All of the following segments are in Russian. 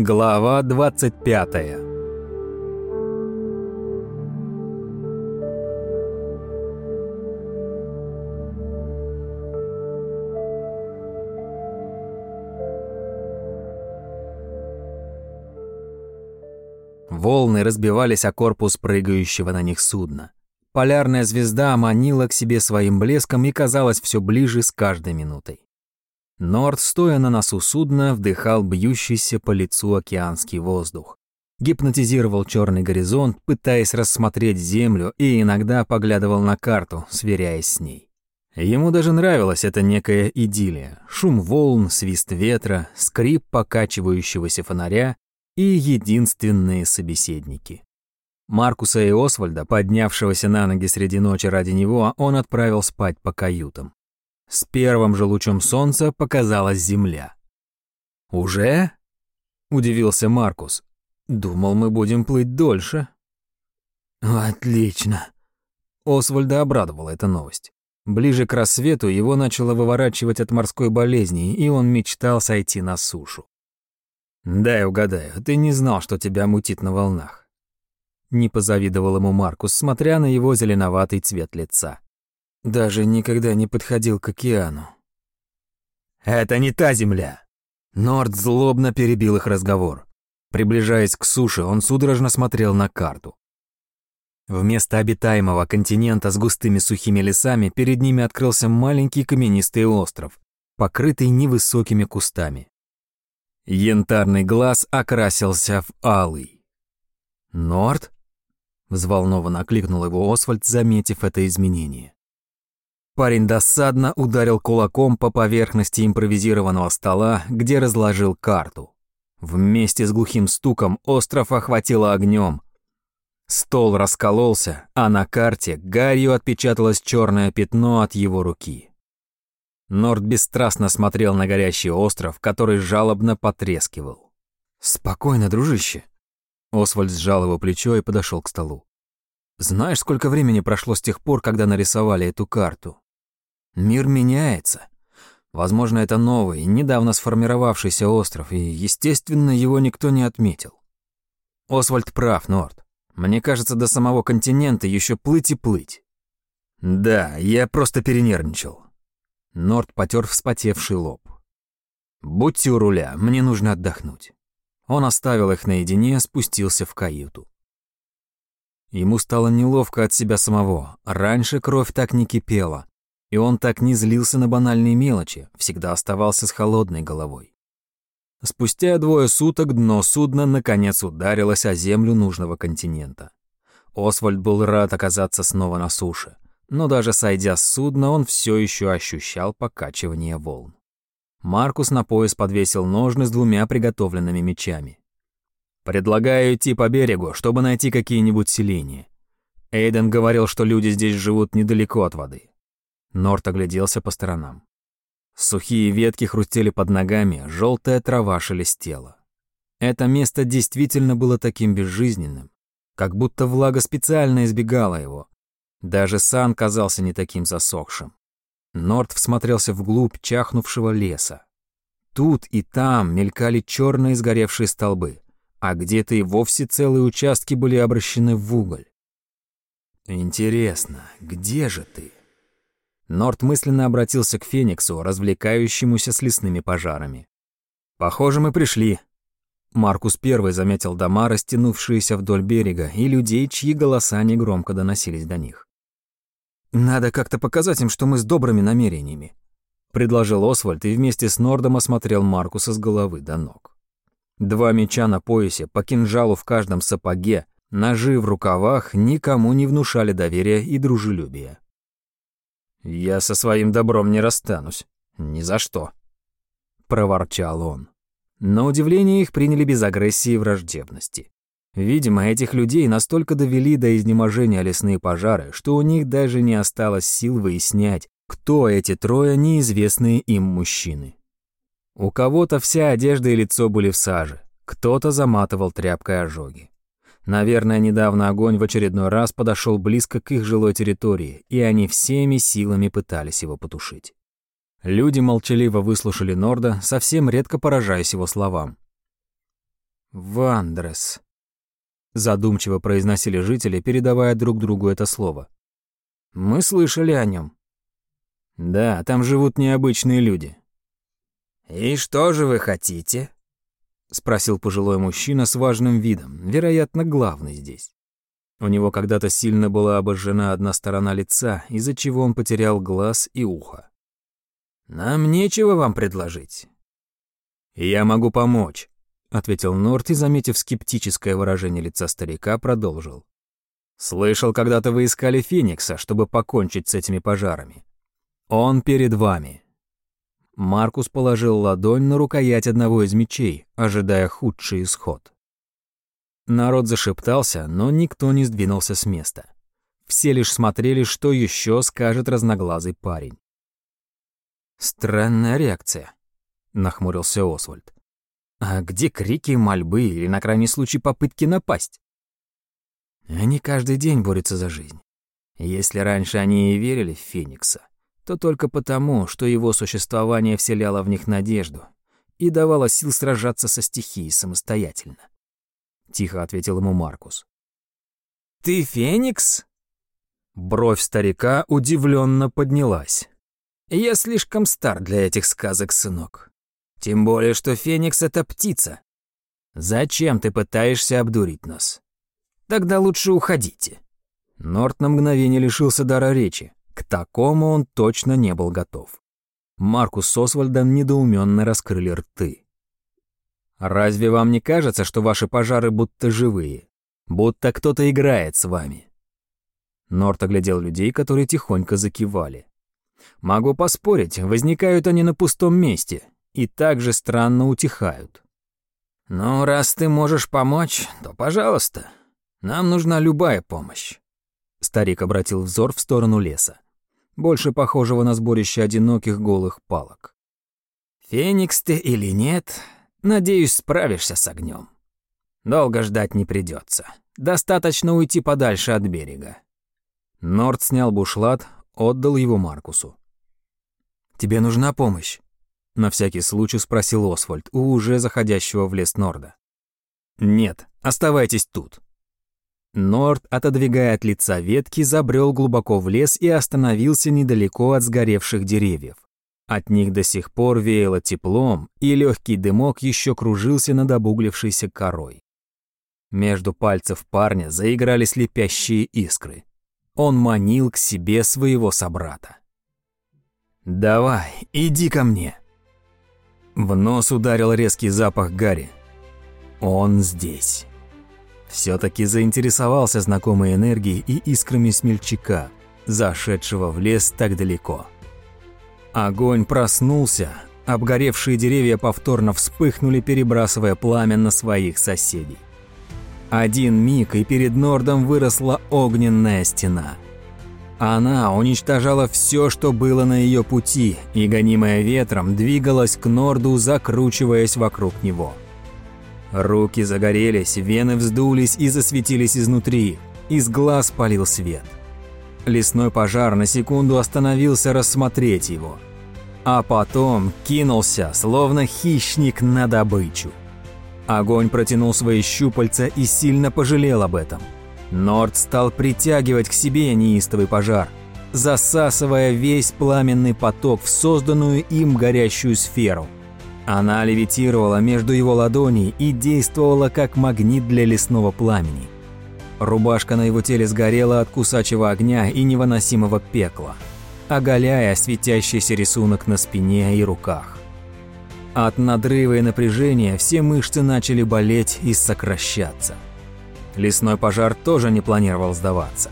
Глава 25 Волны разбивались о корпус прыгающего на них судна. Полярная звезда манила к себе своим блеском и казалась все ближе с каждой минутой. Норд, стоя на носу судна, вдыхал бьющийся по лицу океанский воздух. Гипнотизировал черный горизонт, пытаясь рассмотреть землю, и иногда поглядывал на карту, сверяясь с ней. Ему даже нравилась эта некая идиллия. Шум волн, свист ветра, скрип покачивающегося фонаря и единственные собеседники. Маркуса и Освальда, поднявшегося на ноги среди ночи ради него, он отправил спать по каютам. С первым же лучом солнца показалась земля. «Уже?» — удивился Маркус. «Думал, мы будем плыть дольше». «Отлично!» Освальда обрадовала эта новость. Ближе к рассвету его начало выворачивать от морской болезни, и он мечтал сойти на сушу. «Дай угадаю, ты не знал, что тебя мутит на волнах?» Не позавидовал ему Маркус, смотря на его зеленоватый цвет лица. Даже никогда не подходил к океану. «Это не та земля!» Норд злобно перебил их разговор. Приближаясь к суше, он судорожно смотрел на карту. Вместо обитаемого континента с густыми сухими лесами перед ними открылся маленький каменистый остров, покрытый невысокими кустами. Янтарный глаз окрасился в алый. «Норд?» — взволнованно окликнул его Освальд, заметив это изменение. Парень досадно ударил кулаком по поверхности импровизированного стола, где разложил карту. Вместе с глухим стуком остров охватило огнем. Стол раскололся, а на карте гарью отпечаталось черное пятно от его руки. Норд бесстрастно смотрел на горящий остров, который жалобно потрескивал. «Спокойно, дружище». Освальд сжал его плечо и подошел к столу. «Знаешь, сколько времени прошло с тех пор, когда нарисовали эту карту? Мир меняется. Возможно, это новый, недавно сформировавшийся остров, и, естественно, его никто не отметил. Освальд прав, Норд. Мне кажется, до самого континента еще плыть и плыть. Да, я просто перенервничал. Норд потер вспотевший лоб. «Будьте у руля, мне нужно отдохнуть». Он оставил их наедине, спустился в каюту. Ему стало неловко от себя самого. Раньше кровь так не кипела, и он так не злился на банальные мелочи, всегда оставался с холодной головой. Спустя двое суток дно судна наконец ударилось о землю нужного континента. Освальд был рад оказаться снова на суше, но даже сойдя с судна, он все еще ощущал покачивание волн. Маркус на пояс подвесил ножны с двумя приготовленными мечами. «Предлагаю идти по берегу, чтобы найти какие-нибудь селения. Эйден говорил, что люди здесь живут недалеко от воды. Норт огляделся по сторонам. Сухие ветки хрустели под ногами, желтая трава шелестела. Это место действительно было таким безжизненным, как будто влага специально избегала его. Даже сан казался не таким засохшим. Норт всмотрелся вглубь чахнувшего леса. Тут и там мелькали черные сгоревшие столбы, а где-то и вовсе целые участки были обращены в уголь. «Интересно, где же ты?» Норт мысленно обратился к Фениксу, развлекающемуся с лесными пожарами. «Похоже, мы пришли». Маркус первый заметил дома, растянувшиеся вдоль берега, и людей, чьи голоса негромко доносились до них. «Надо как-то показать им, что мы с добрыми намерениями», — предложил Освальд и вместе с Нордом осмотрел Маркуса с головы до ног. Два меча на поясе, по кинжалу в каждом сапоге, ножи в рукавах никому не внушали доверия и дружелюбия. «Я со своим добром не расстанусь. Ни за что», — проворчал он. На удивление их приняли без агрессии и враждебности. Видимо, этих людей настолько довели до изнеможения лесные пожары, что у них даже не осталось сил выяснять, кто эти трое неизвестные им мужчины. У кого-то вся одежда и лицо были в саже, кто-то заматывал тряпкой ожоги. Наверное, недавно огонь в очередной раз подошел близко к их жилой территории, и они всеми силами пытались его потушить. Люди молчаливо выслушали Норда, совсем редко поражаясь его словам. Вандрес. Задумчиво произносили жители, передавая друг другу это слово. Мы слышали о нем. Да, там живут необычные люди. И что же вы хотите? Спросил пожилой мужчина с важным видом, вероятно, главный здесь. У него когда-то сильно была обожжена одна сторона лица, из-за чего он потерял глаз и ухо. «Нам нечего вам предложить». «Я могу помочь», — ответил Норт и, заметив скептическое выражение лица старика, продолжил. «Слышал, когда-то вы искали Феникса, чтобы покончить с этими пожарами. Он перед вами». Маркус положил ладонь на рукоять одного из мечей, ожидая худший исход. Народ зашептался, но никто не сдвинулся с места. Все лишь смотрели, что еще скажет разноглазый парень. «Странная реакция», — нахмурился Освальд. «А где крики, мольбы или, на крайний случай, попытки напасть?» Они каждый день борются за жизнь. Если раньше они и верили в Феникса, то только потому, что его существование вселяло в них надежду и давало сил сражаться со стихией самостоятельно. — тихо ответил ему Маркус. «Ты Феникс?» Бровь старика удивленно поднялась. «Я слишком стар для этих сказок, сынок. Тем более, что Феникс — это птица. Зачем ты пытаешься обдурить нас? Тогда лучше уходите». Норт на мгновение лишился дара речи. К такому он точно не был готов. Маркус с Освальдом недоуменно раскрыли рты. Разве вам не кажется, что ваши пожары будто живые? Будто кто-то играет с вами?» Норт оглядел людей, которые тихонько закивали. «Могу поспорить, возникают они на пустом месте и также странно утихают». «Ну, раз ты можешь помочь, то пожалуйста. Нам нужна любая помощь». Старик обратил взор в сторону леса, больше похожего на сборище одиноких голых палок. «Феникс ты или нет, Надеюсь, справишься с огнем. Долго ждать не придется. Достаточно уйти подальше от берега. Норд снял бушлат, отдал его Маркусу. «Тебе нужна помощь?» На всякий случай спросил Освальд у уже заходящего в лес Норда. «Нет, оставайтесь тут». Норд, отодвигая от лица ветки, забрел глубоко в лес и остановился недалеко от сгоревших деревьев. От них до сих пор веяло теплом, и легкий дымок еще кружился над обуглившейся корой. Между пальцев парня заиграли слепящие искры. Он манил к себе своего собрата. «Давай, иди ко мне!» В нос ударил резкий запах Гарри. Он здесь. Все-таки заинтересовался знакомой энергией и искрами смельчака, зашедшего в лес так далеко. Огонь проснулся, обгоревшие деревья повторно вспыхнули, перебрасывая пламя на своих соседей. Один миг, и перед Нордом выросла огненная стена. Она уничтожала все, что было на ее пути, и, гонимая ветром, двигалась к Норду, закручиваясь вокруг него. Руки загорелись, вены вздулись и засветились изнутри, из глаз полил свет. Лесной пожар на секунду остановился рассмотреть его, а потом кинулся, словно хищник на добычу. Огонь протянул свои щупальца и сильно пожалел об этом. Норд стал притягивать к себе неистовый пожар, засасывая весь пламенный поток в созданную им горящую сферу. Она левитировала между его ладоней и действовала как магнит для лесного пламени – Рубашка на его теле сгорела от кусачего огня и невыносимого пекла, оголяя светящийся рисунок на спине и руках. От надрыва и напряжения все мышцы начали болеть и сокращаться. Лесной пожар тоже не планировал сдаваться.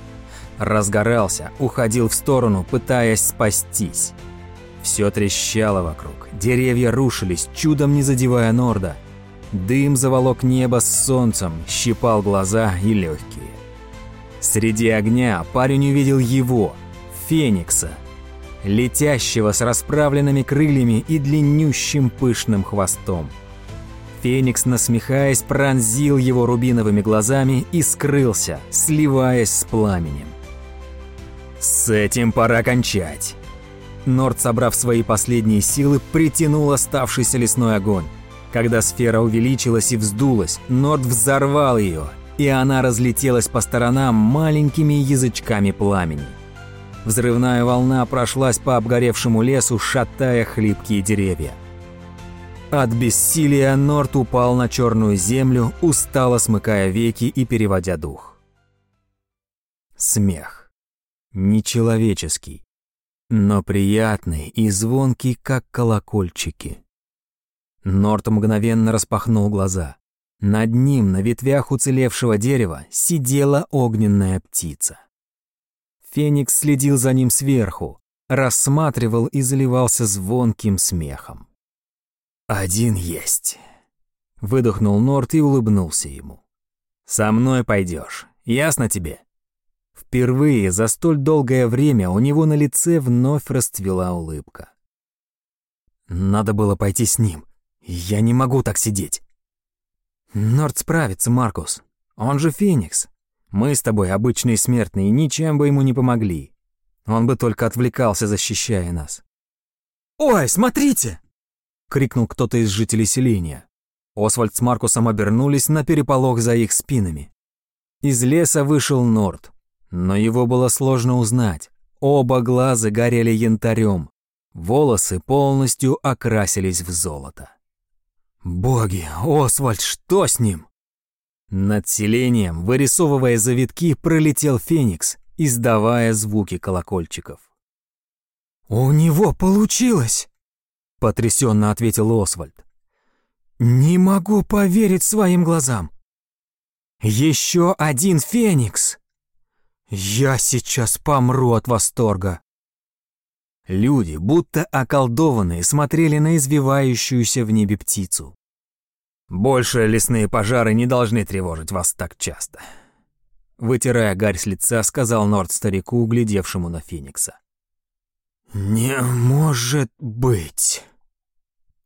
Разгорался, уходил в сторону, пытаясь спастись. Все трещало вокруг, деревья рушились, чудом не задевая Норда – Дым заволок небо с солнцем, щипал глаза и легкие. Среди огня парень увидел его, Феникса, летящего с расправленными крыльями и длиннющим пышным хвостом. Феникс, насмехаясь, пронзил его рубиновыми глазами и скрылся, сливаясь с пламенем. «С этим пора кончать!» Норд, собрав свои последние силы, притянул оставшийся лесной огонь. Когда сфера увеличилась и вздулась, Норд взорвал ее, и она разлетелась по сторонам маленькими язычками пламени. Взрывная волна прошлась по обгоревшему лесу, шатая хлипкие деревья. От бессилия Норт упал на черную землю, устало смыкая веки и переводя дух. Смех. Нечеловеческий, но приятный и звонкий, как колокольчики. Норт мгновенно распахнул глаза. Над ним, на ветвях уцелевшего дерева, сидела огненная птица. Феникс следил за ним сверху, рассматривал и заливался звонким смехом. «Один есть», — выдохнул Норт и улыбнулся ему. «Со мной пойдешь, ясно тебе?» Впервые за столь долгое время у него на лице вновь расцвела улыбка. «Надо было пойти с ним. Я не могу так сидеть». «Норд справится, Маркус. Он же Феникс. Мы с тобой обычные смертные, ничем бы ему не помогли. Он бы только отвлекался, защищая нас. «Ой, смотрите!» — крикнул кто-то из жителей селения. Освальд с Маркусом обернулись на переполох за их спинами. Из леса вышел Норд, но его было сложно узнать. Оба глаза горели янтарем, волосы полностью окрасились в золото. «Боги, Освальд, что с ним?» Над селением, вырисовывая завитки, пролетел Феникс, издавая звуки колокольчиков. «У него получилось!» — потрясенно ответил Освальд. «Не могу поверить своим глазам! Еще один Феникс! Я сейчас помру от восторга!» Люди, будто околдованные, смотрели на извивающуюся в небе птицу. Больше лесные пожары не должны тревожить вас так часто. Вытирая гарь с лица, сказал Норд старику, углядевшему на Феникса. «Не может быть!»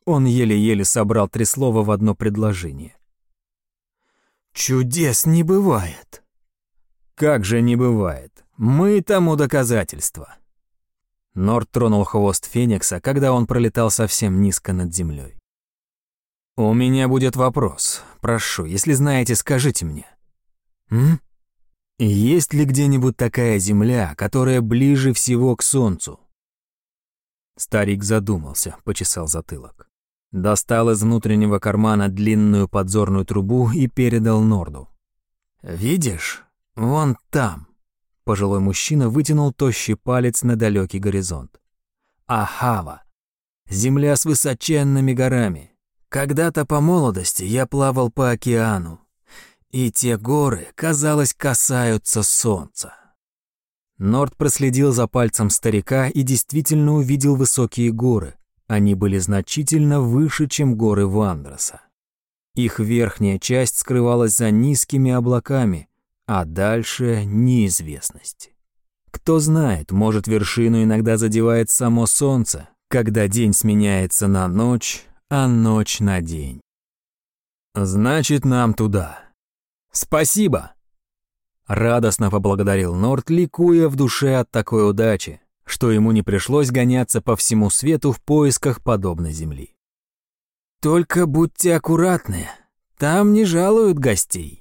Он еле-еле собрал три слова в одно предложение. «Чудес не бывает!» «Как же не бывает? Мы тому доказательство!» Норд тронул хвост Феникса, когда он пролетал совсем низко над землей. «У меня будет вопрос. Прошу, если знаете, скажите мне». «М? Есть ли где-нибудь такая земля, которая ближе всего к Солнцу?» Старик задумался, почесал затылок. Достал из внутреннего кармана длинную подзорную трубу и передал Норду. «Видишь? Вон там». Пожилой мужчина вытянул тощий палец на далекий горизонт. «Ахава. Земля с высоченными горами. Когда-то по молодости я плавал по океану, и те горы, казалось, касаются солнца. Норд проследил за пальцем старика и действительно увидел высокие горы. Они были значительно выше, чем горы Вандроса. Их верхняя часть скрывалась за низкими облаками, а дальше неизвестность. Кто знает, может, вершину иногда задевает само солнце, когда день сменяется на ночь, а ночь на день. Значит, нам туда. Спасибо. Радостно поблагодарил Норт, ликуя в душе от такой удачи, что ему не пришлось гоняться по всему свету в поисках подобной земли. Только будьте аккуратны, там не жалуют гостей.